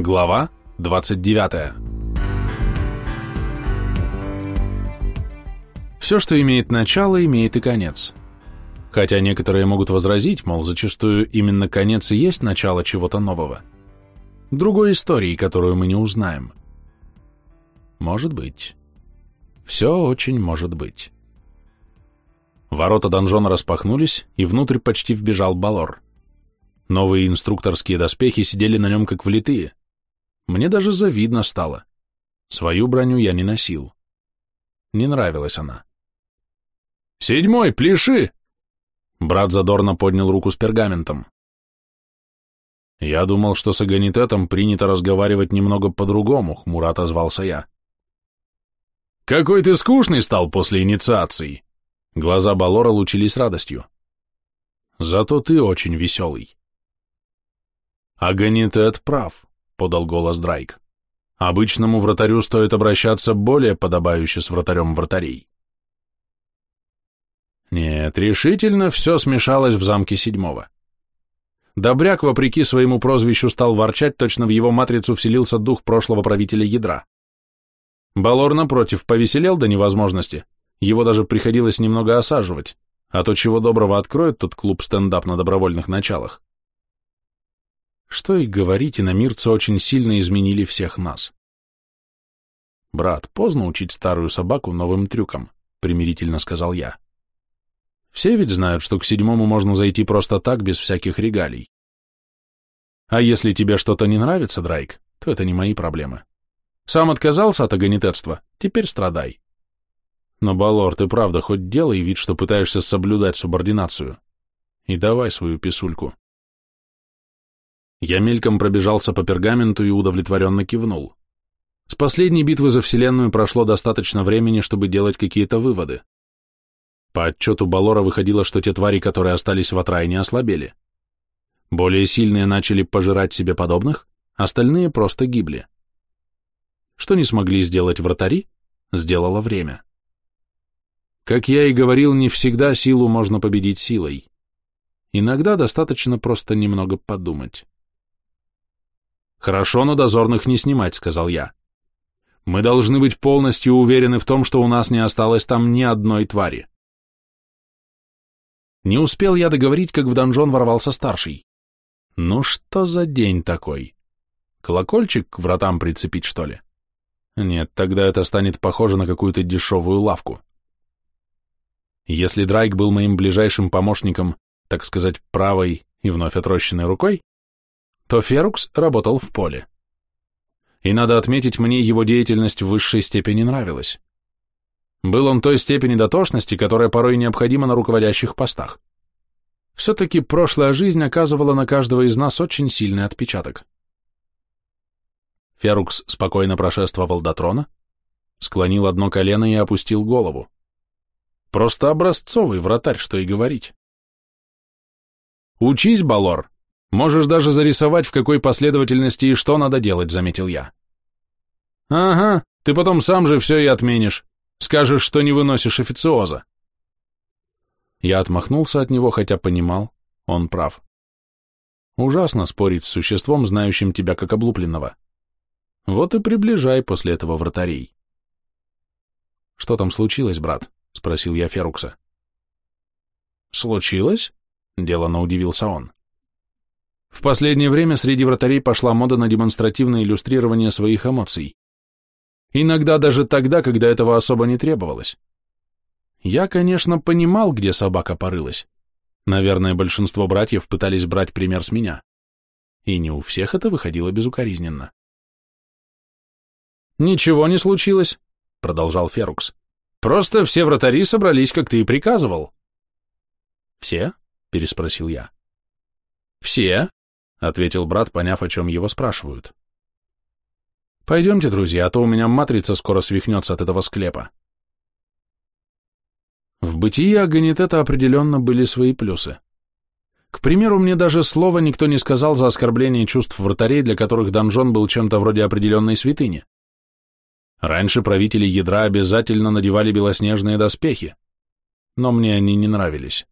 Глава 29. Все, что имеет начало, имеет и конец. Хотя некоторые могут возразить, мол, зачастую именно конец и есть начало чего-то нового. Другой истории, которую мы не узнаем. Может быть. Все очень может быть. Ворота донжона распахнулись, и внутрь почти вбежал Балор. Новые инструкторские доспехи сидели на нем как влитые. Мне даже завидно стало. Свою броню я не носил. Не нравилась она. «Седьмой, пляши!» Брат задорно поднял руку с пергаментом. «Я думал, что с Аганитетом принято разговаривать немного по-другому», — хмуро отозвался я. «Какой ты скучный стал после инициации!» Глаза Балора лучились радостью. «Зато ты очень веселый». «Аганитет прав», — подал голос Драйк. «Обычному вратарю стоит обращаться более подобающе с вратарем вратарей». Нет, решительно все смешалось в замке седьмого. Добряк, вопреки своему прозвищу, стал ворчать, точно в его матрицу вселился дух прошлого правителя ядра. Балор, напротив, повеселел до невозможности, его даже приходилось немного осаживать, а то чего доброго откроет тот клуб стендап на добровольных началах. Что и говорить, иномирцы очень сильно изменили всех нас. «Брат, поздно учить старую собаку новым трюкам», — примирительно сказал я. «Все ведь знают, что к седьмому можно зайти просто так, без всяких регалий. А если тебе что-то не нравится, Драйк, то это не мои проблемы. Сам отказался от агонитетства, теперь страдай. Но, Балор, ты правда хоть делай вид, что пытаешься соблюдать субординацию. И давай свою писульку. Я мельком пробежался по пергаменту и удовлетворенно кивнул. С последней битвы за Вселенную прошло достаточно времени, чтобы делать какие-то выводы. По отчету Балора выходило, что те твари, которые остались в отрайне, ослабели. Более сильные начали пожирать себе подобных, остальные просто гибли. Что не смогли сделать вратари, сделало время. Как я и говорил, не всегда силу можно победить силой. Иногда достаточно просто немного подумать. «Хорошо, но дозорных не снимать», — сказал я. «Мы должны быть полностью уверены в том, что у нас не осталось там ни одной твари». Не успел я договорить, как в донжон ворвался старший. Ну что за день такой? Колокольчик к вратам прицепить, что ли? Нет, тогда это станет похоже на какую-то дешевую лавку. Если Драйк был моим ближайшим помощником, так сказать, правой и вновь отрощенной рукой, то Ферукс работал в поле. И надо отметить, мне его деятельность в высшей степени нравилась. Был он той степени дотошности, которая порой необходима на руководящих постах. Все-таки прошлая жизнь оказывала на каждого из нас очень сильный отпечаток. Ферукс спокойно прошествовал до трона, склонил одно колено и опустил голову. Просто образцовый вратарь, что и говорить. «Учись, Балор!» Можешь даже зарисовать, в какой последовательности и что надо делать, заметил я. Ага, ты потом сам же все и отменишь. Скажешь, что не выносишь официоза. Я отмахнулся от него, хотя понимал, он прав. Ужасно спорить с существом, знающим тебя как облупленного. Вот и приближай после этого вратарей. Что там случилось, брат? Спросил я Ферукса. Случилось? Делано удивился он. В последнее время среди вратарей пошла мода на демонстративное иллюстрирование своих эмоций. Иногда даже тогда, когда этого особо не требовалось. Я, конечно, понимал, где собака порылась. Наверное, большинство братьев пытались брать пример с меня. И не у всех это выходило безукоризненно. «Ничего не случилось», — продолжал Ферукс. «Просто все вратари собрались, как ты и приказывал». «Все?» — переспросил я. «Все?» — ответил брат, поняв, о чем его спрашивают. «Пойдемте, друзья, а то у меня матрица скоро свихнется от этого склепа». В бытии Аганитета определенно были свои плюсы. К примеру, мне даже слова никто не сказал за оскорбление чувств вратарей, для которых донжон был чем-то вроде определенной святыни. Раньше правители ядра обязательно надевали белоснежные доспехи, но мне они не нравились.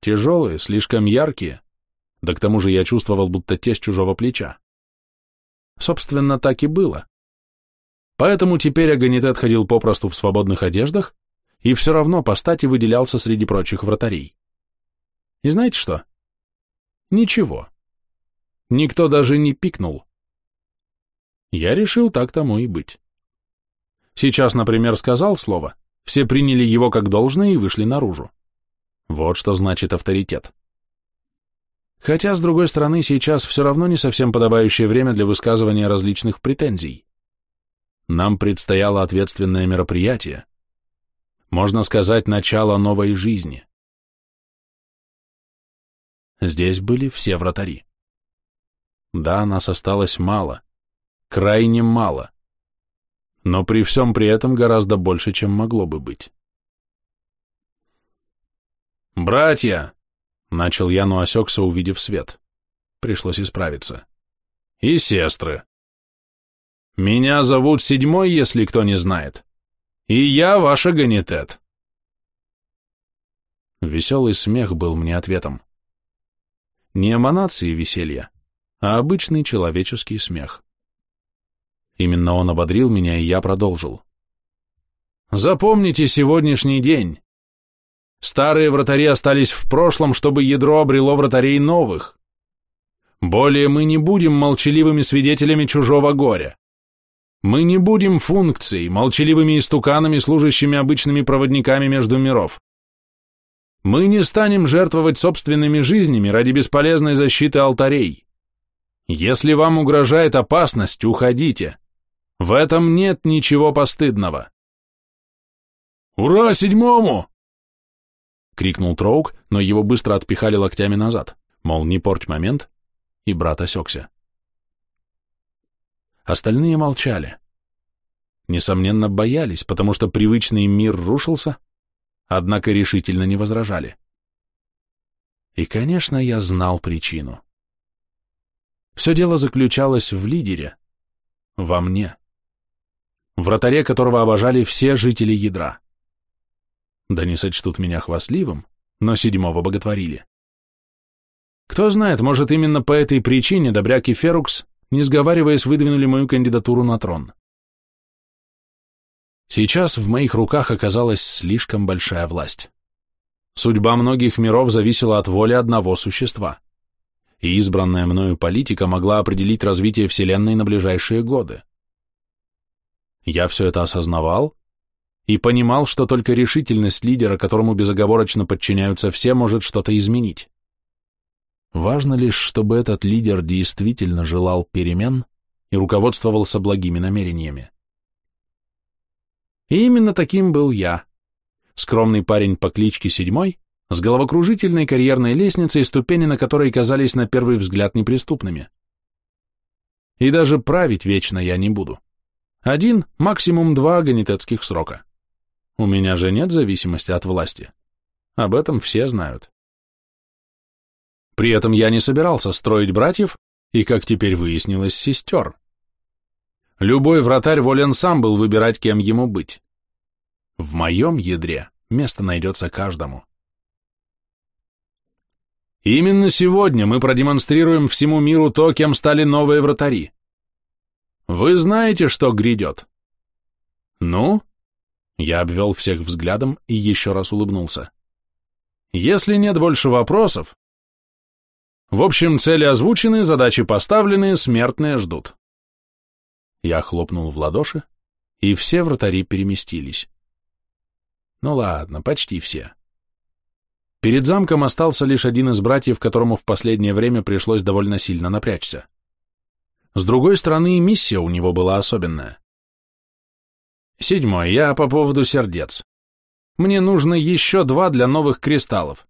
Тяжелые, слишком яркие, да к тому же я чувствовал, будто те с чужого плеча. Собственно, так и было. Поэтому теперь Аганитет ходил попросту в свободных одеждах и все равно по стати выделялся среди прочих вратарей. И знаете что? Ничего. Никто даже не пикнул. Я решил так тому и быть. Сейчас, например, сказал слово, все приняли его как должное и вышли наружу. Вот что значит авторитет. Хотя, с другой стороны, сейчас все равно не совсем подобающее время для высказывания различных претензий. Нам предстояло ответственное мероприятие. Можно сказать, начало новой жизни. Здесь были все вратари. Да, нас осталось мало, крайне мало, но при всем при этом гораздо больше, чем могло бы быть. «Братья!» — начал я, но осекся, увидев свет. Пришлось исправиться. «И сестры!» «Меня зовут Седьмой, если кто не знает, и я ваш агонитет!» Веселый смех был мне ответом. Не эманации веселья, а обычный человеческий смех. Именно он ободрил меня, и я продолжил. «Запомните сегодняшний день. Старые вратари остались в прошлом, чтобы ядро обрело вратарей новых. Более мы не будем молчаливыми свидетелями чужого горя. Мы не будем функцией, молчаливыми истуканами, служащими обычными проводниками между миров. Мы не станем жертвовать собственными жизнями ради бесполезной защиты алтарей. Если вам угрожает опасность, уходите. В этом нет ничего постыдного. «Ура седьмому!» — крикнул Троук, но его быстро отпихали локтями назад, мол, не порть момент, и брат осекся. Остальные молчали. Несомненно, боялись, потому что привычный мир рушился, однако решительно не возражали. И, конечно, я знал причину. Все дело заключалось в лидере, во мне, вратаре которого обожали все жители ядра. Да не сочтут меня хвастливым, но седьмого боготворили. Кто знает, может, именно по этой причине Добряк и Ферукс, не сговариваясь, выдвинули мою кандидатуру на трон. Сейчас в моих руках оказалась слишком большая власть. Судьба многих миров зависела от воли одного существа, и избранная мною политика могла определить развитие Вселенной на ближайшие годы. Я все это осознавал и понимал, что только решительность лидера, которому безоговорочно подчиняются все, может что-то изменить. Важно лишь, чтобы этот лидер действительно желал перемен и руководствовался благими намерениями. И именно таким был я. Скромный парень по кличке Седьмой, с головокружительной карьерной лестницей, ступени на которой казались на первый взгляд неприступными. И даже править вечно я не буду. Один, максимум два агонитетских срока. У меня же нет зависимости от власти. Об этом все знают. При этом я не собирался строить братьев и, как теперь выяснилось, сестер. Любой вратарь волен сам был выбирать, кем ему быть. В моем ядре место найдется каждому. Именно сегодня мы продемонстрируем всему миру то, кем стали новые вратари. Вы знаете, что грядет? Ну? Я обвел всех взглядом и еще раз улыбнулся. Если нет больше вопросов... В общем, цели озвучены, задачи поставлены, смертные ждут. Я хлопнул в ладоши, и все вратари переместились. Ну ладно, почти все. Перед замком остался лишь один из братьев, которому в последнее время пришлось довольно сильно напрячься. С другой стороны, миссия у него была особенная. Седьмой, я по поводу сердец. Мне нужно еще два для новых кристаллов.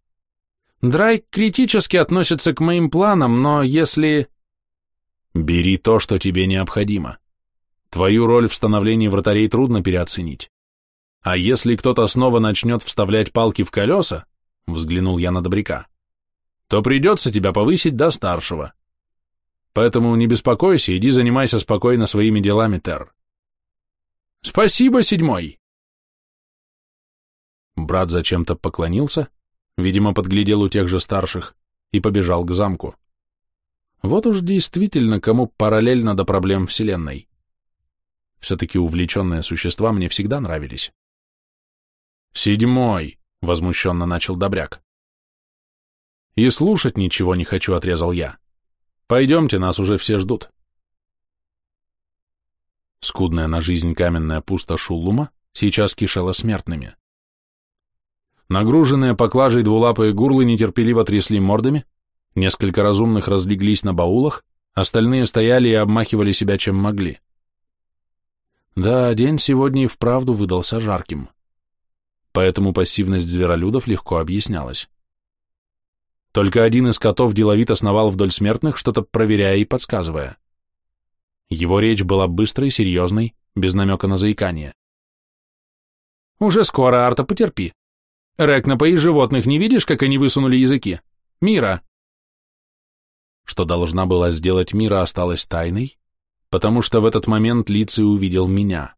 Драйк критически относится к моим планам, но если... Бери то, что тебе необходимо. Твою роль в становлении вратарей трудно переоценить. А если кто-то снова начнет вставлять палки в колеса, взглянул я на Добряка, то придется тебя повысить до старшего. Поэтому не беспокойся, иди занимайся спокойно своими делами, Тер. Спасибо, седьмой. Брат зачем-то поклонился, видимо, подглядел у тех же старших, и побежал к замку. Вот уж действительно кому параллельно до проблем Вселенной. Все-таки увлеченные существа мне всегда нравились. «Седьмой!» — возмущенно начал Добряк. «И слушать ничего не хочу», — отрезал я. «Пойдемте, нас уже все ждут». Скудная на жизнь каменная пустошь Улума сейчас кишела смертными. Нагруженные поклажей двулапые гурлы нетерпеливо трясли мордами, несколько разумных разлеглись на баулах, остальные стояли и обмахивали себя чем могли. Да, день сегодня и вправду выдался жарким. Поэтому пассивность зверолюдов легко объяснялась. Только один из котов деловито сновал вдоль смертных, что-то проверяя и подсказывая. Его речь была быстрой, серьезной, без намека на заикание. «Уже скоро, Арта, потерпи. Рек, напои животных, не видишь, как они высунули языки? Мира!» Что должна была сделать Мира, осталась тайной, потому что в этот момент Лицей увидел меня.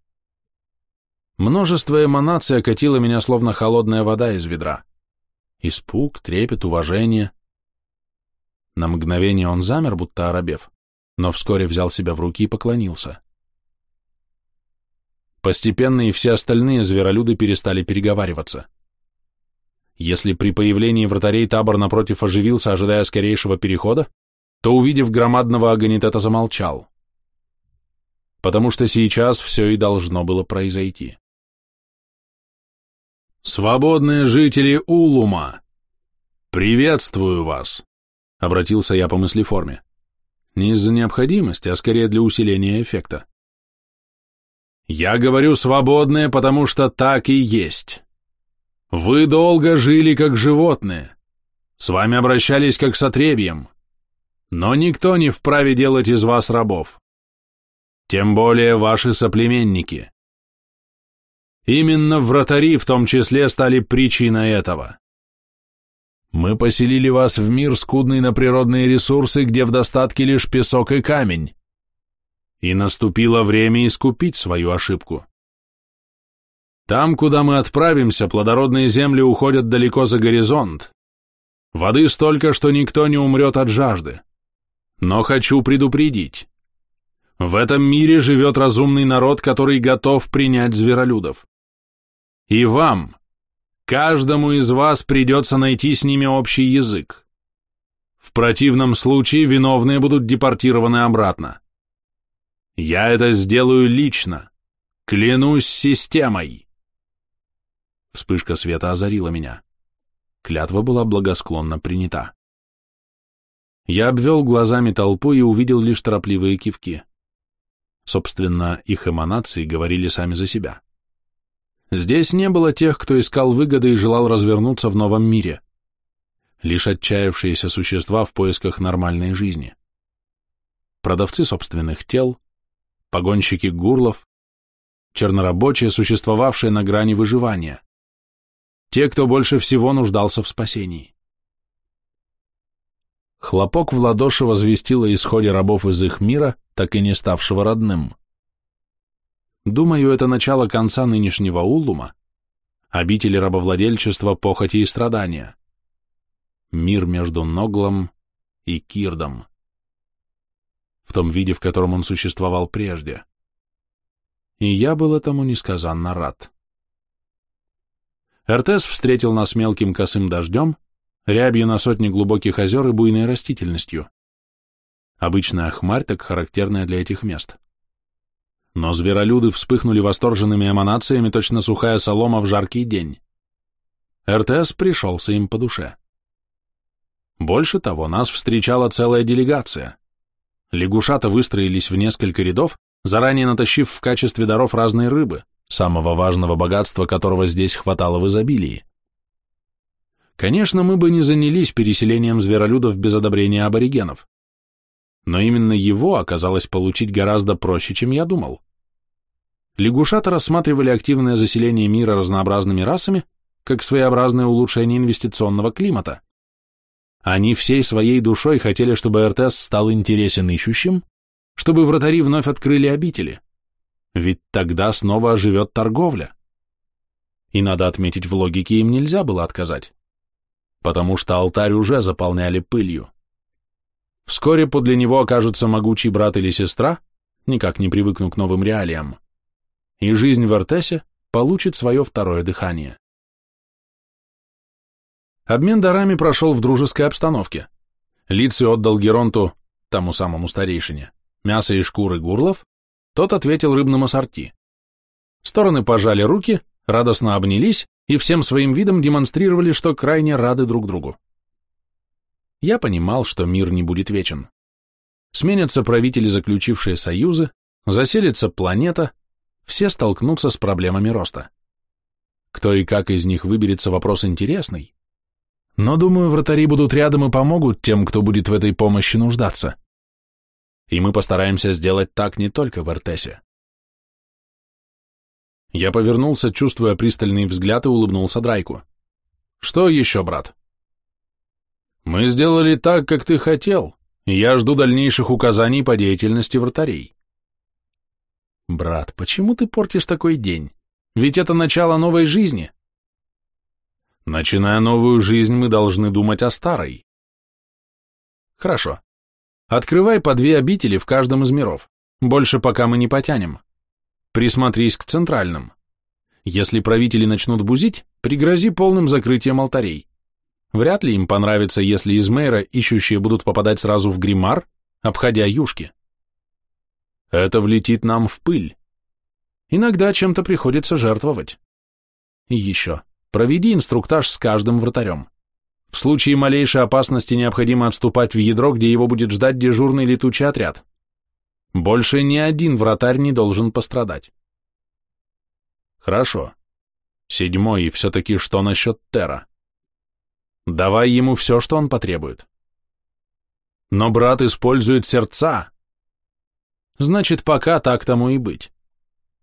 Множество эманаций окатило меня, словно холодная вода из ведра. Испуг, трепет, уважение. На мгновение он замер, будто оробев, но вскоре взял себя в руки и поклонился. Постепенно и все остальные зверолюды перестали переговариваться. Если при появлении вратарей табор напротив оживился, ожидая скорейшего перехода, то, увидев громадного агонитета, замолчал. Потому что сейчас все и должно было произойти. «Свободные жители Улума! Приветствую вас!» — обратился я по мыслеформе. Не из-за необходимости, а скорее для усиления эффекта. «Я говорю свободные, потому что так и есть. Вы долго жили как животные, с вами обращались как с отребьем, но никто не вправе делать из вас рабов. Тем более ваши соплеменники. Именно вратари в том числе стали причиной этого. Мы поселили вас в мир, скудный на природные ресурсы, где в достатке лишь песок и камень. И наступило время искупить свою ошибку. Там, куда мы отправимся, плодородные земли уходят далеко за горизонт. Воды столько, что никто не умрет от жажды. Но хочу предупредить. В этом мире живет разумный народ, который готов принять зверолюдов. И вам, каждому из вас придется найти с ними общий язык. В противном случае виновные будут депортированы обратно. Я это сделаю лично, клянусь системой. Вспышка света озарила меня. Клятва была благосклонно принята. Я обвел глазами толпу и увидел лишь торопливые кивки. Собственно, их эманации говорили сами за себя. Здесь не было тех, кто искал выгоды и желал развернуться в новом мире. Лишь отчаявшиеся существа в поисках нормальной жизни. Продавцы собственных тел, погонщики гурлов, чернорабочие, существовавшие на грани выживания. Те, кто больше всего нуждался в спасении. Хлопок в ладоши возвестил о исходе рабов из их мира, так и не ставшего родным. Думаю, это начало конца нынешнего Улума, обители рабовладельчества, похоти и страдания. Мир между Ноглом и Кирдом. В том виде, в котором он существовал прежде. И я был этому несказанно рад. Эртес встретил нас мелким косым дождем, рябью на сотни глубоких озер и буйной растительностью. Обычная хмарь, так характерная для этих мест. Но зверолюды вспыхнули восторженными эманациями, точно сухая солома в жаркий день. РТС пришелся им по душе. Больше того, нас встречала целая делегация. Лягушата выстроились в несколько рядов, заранее натащив в качестве даров разные рыбы, самого важного богатства которого здесь хватало в изобилии. Конечно, мы бы не занялись переселением зверолюдов без одобрения аборигенов но именно его оказалось получить гораздо проще, чем я думал. Лягушата рассматривали активное заселение мира разнообразными расами как своеобразное улучшение инвестиционного климата. Они всей своей душой хотели, чтобы РТС стал интересен ищущим, чтобы вратари вновь открыли обители. Ведь тогда снова оживет торговля. И надо отметить, в логике им нельзя было отказать, потому что алтарь уже заполняли пылью. Вскоре подле него окажется могучий брат или сестра, никак не привыкну к новым реалиям, и жизнь в Артесе получит свое второе дыхание. Обмен дарами прошел в дружеской обстановке. Лицей отдал Геронту, тому самому старейшине, мясо и шкуры гурлов, тот ответил рыбным ассорти. Стороны пожали руки, радостно обнялись и всем своим видом демонстрировали, что крайне рады друг другу. Я понимал, что мир не будет вечен. Сменятся правители, заключившие союзы, заселится планета, все столкнутся с проблемами роста. Кто и как из них выберется, вопрос интересный. Но, думаю, вратари будут рядом и помогут тем, кто будет в этой помощи нуждаться. И мы постараемся сделать так не только в Эртесе. Я повернулся, чувствуя пристальный взгляд, и улыбнулся Драйку. «Что еще, брат?» «Мы сделали так, как ты хотел, и я жду дальнейших указаний по деятельности вратарей». «Брат, почему ты портишь такой день? Ведь это начало новой жизни». «Начиная новую жизнь, мы должны думать о старой». «Хорошо. Открывай по две обители в каждом из миров. Больше пока мы не потянем. Присмотрись к центральным. Если правители начнут бузить, пригрози полным закрытием алтарей. Вряд ли им понравится, если из мэра ищущие будут попадать сразу в гримар, обходя юшки. Это влетит нам в пыль. Иногда чем-то приходится жертвовать. И еще, проведи инструктаж с каждым вратарем. В случае малейшей опасности необходимо отступать в ядро, где его будет ждать дежурный летучий отряд. Больше ни один вратарь не должен пострадать. Хорошо. Седьмой, и все-таки что насчет Тера? Давай ему все, что он потребует. Но брат использует сердца. Значит, пока так тому и быть.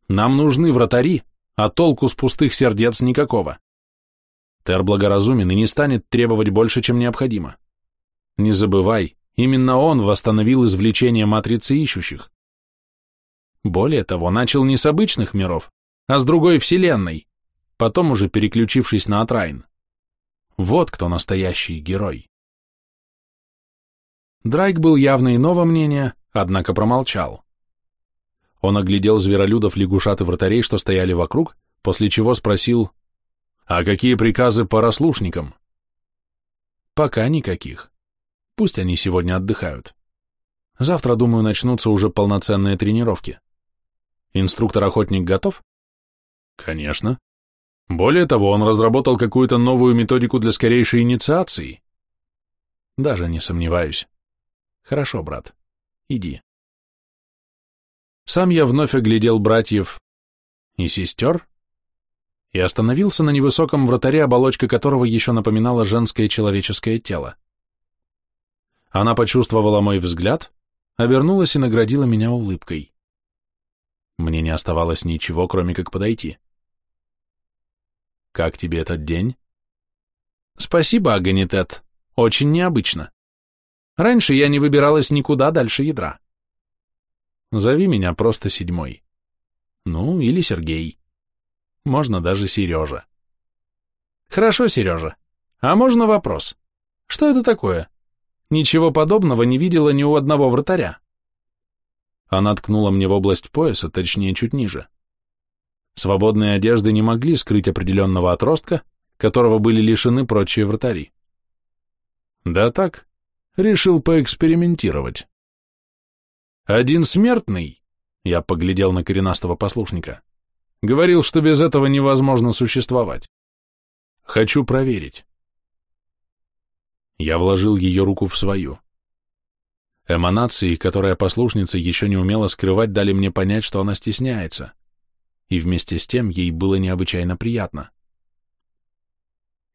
Нам нужны вратари, а толку с пустых сердец никакого. Тер благоразумен и не станет требовать больше, чем необходимо. Не забывай, Именно он восстановил извлечение матрицы ищущих. Более того, начал не с обычных миров, а с другой вселенной, потом уже переключившись на Атрайн. Вот кто настоящий герой. Драйк был явно иного мнения, однако промолчал. Он оглядел зверолюдов, лягушат и вратарей, что стояли вокруг, после чего спросил, «А какие приказы по расслушникам?» «Пока никаких. Пусть они сегодня отдыхают. Завтра, думаю, начнутся уже полноценные тренировки. Инструктор-охотник готов? Конечно. Более того, он разработал какую-то новую методику для скорейшей инициации. Даже не сомневаюсь. Хорошо, брат. Иди. Сам я вновь оглядел братьев и сестер и остановился на невысоком вратаре, оболочка которого еще напоминала женское человеческое тело. Она почувствовала мой взгляд, обернулась и наградила меня улыбкой. Мне не оставалось ничего, кроме как подойти. «Как тебе этот день?» «Спасибо, Аганитет. Очень необычно. Раньше я не выбиралась никуда дальше ядра. Зови меня просто седьмой. Ну, или Сергей. Можно даже Сережа. Хорошо, Сережа. А можно вопрос? Что это такое?» Ничего подобного не видела ни у одного вратаря. Она ткнула мне в область пояса, точнее, чуть ниже. Свободные одежды не могли скрыть определенного отростка, которого были лишены прочие вратари. Да так, решил поэкспериментировать. Один смертный, я поглядел на коренастого послушника, говорил, что без этого невозможно существовать. Хочу проверить. Я вложил ее руку в свою. Эманации, которые послушница еще не умела скрывать, дали мне понять, что она стесняется, и вместе с тем ей было необычайно приятно.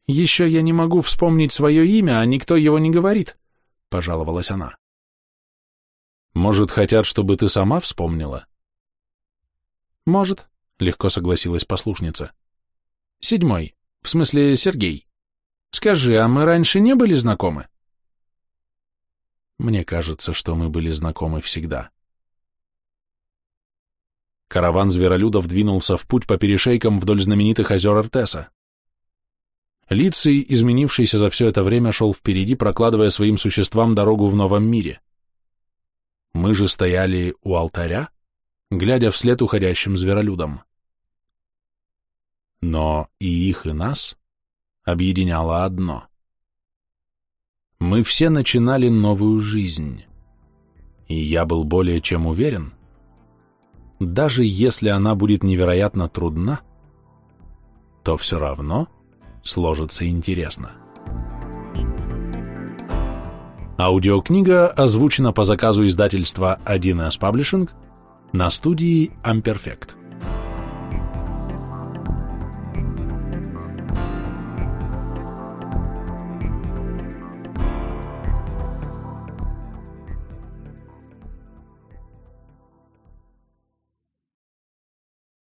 «Еще я не могу вспомнить свое имя, а никто его не говорит», — пожаловалась она. «Может, хотят, чтобы ты сама вспомнила?» «Может», — легко согласилась послушница. «Седьмой, в смысле Сергей». Скажи, а мы раньше не были знакомы? Мне кажется, что мы были знакомы всегда. Караван зверолюдов двинулся в путь по перешейкам вдоль знаменитых озер Артеса. Лицей, изменившийся за все это время, шел впереди, прокладывая своим существам дорогу в новом мире. Мы же стояли у алтаря, глядя вслед уходящим зверолюдам. Но и их, и нас объединяло одно. Мы все начинали новую жизнь, и я был более чем уверен, даже если она будет невероятно трудна, то все равно сложится интересно. Аудиокнига озвучена по заказу издательства 1С Publishing на студии Amperfect.